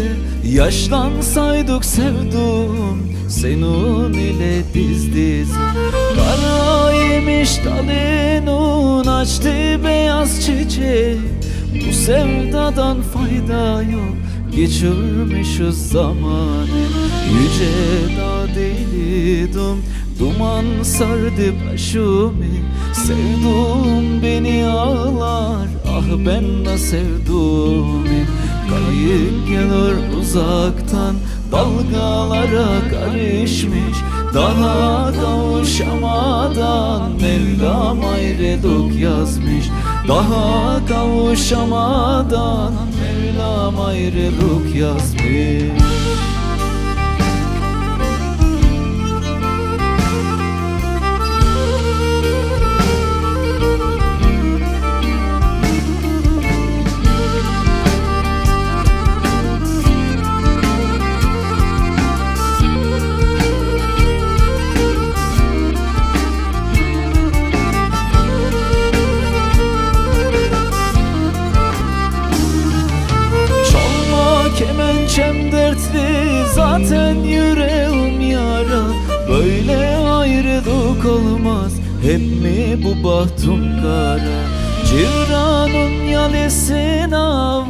denize Yaşlansaydık sevdum Senin ile diz dize Kara yemiş dalının Açtı beyaz çiçeği. Bu sevdadan fayda yok Geçirmişiz zamanı. Yüce dağ değildim Duman sardı başımı. Sevdum beni ağlar Ah ben de sevdum Kayıp gelir uzaktan Dalgalara karışmış. Daha kavuşamadan Mevlam ayrılık yazmış. Daha kavuşamadan Mevlam ayrılık yazmış kemençem dertli zaten yüreğim yara. Böyle ayrılık olmaz hep mi bu bahtım kara? Civranın yalesine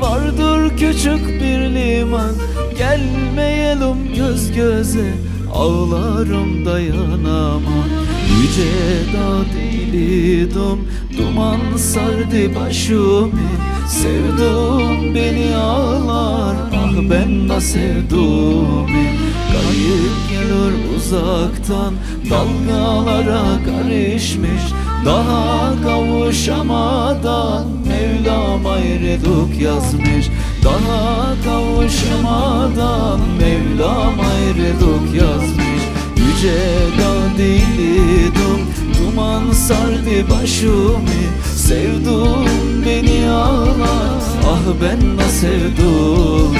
vardır küçük bir liman. Gelmeyelim göz göze ağlarım dayanamam. Yüce dağ değildim duman sardı başımı. Sevdum beni ağlar ah ben de sevdum Kayıp gelir uzaktan dalgalara karışmış. Daha kavuşamadan Mevlam ayrılık yazmış. Daha kavuşamadan Mevlam ayrılık yazmış. Yüce dağ değildim Duman sardı başımı. Sevdum beni ağlar Ah ben de sevdum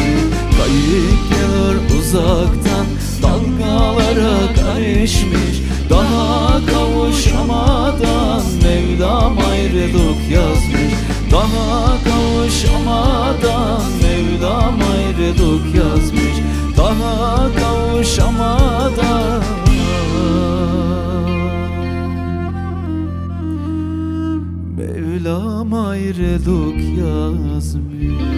Kayıp gelir uzaktan Dalgalara karışmış. Daha kavuşamadan Mevlam ayrılık yazmış. Daha kavuşamadan Mevlam ayrılık yazmış. Daha kavuşamadan. Mevlam ayrılık yazmış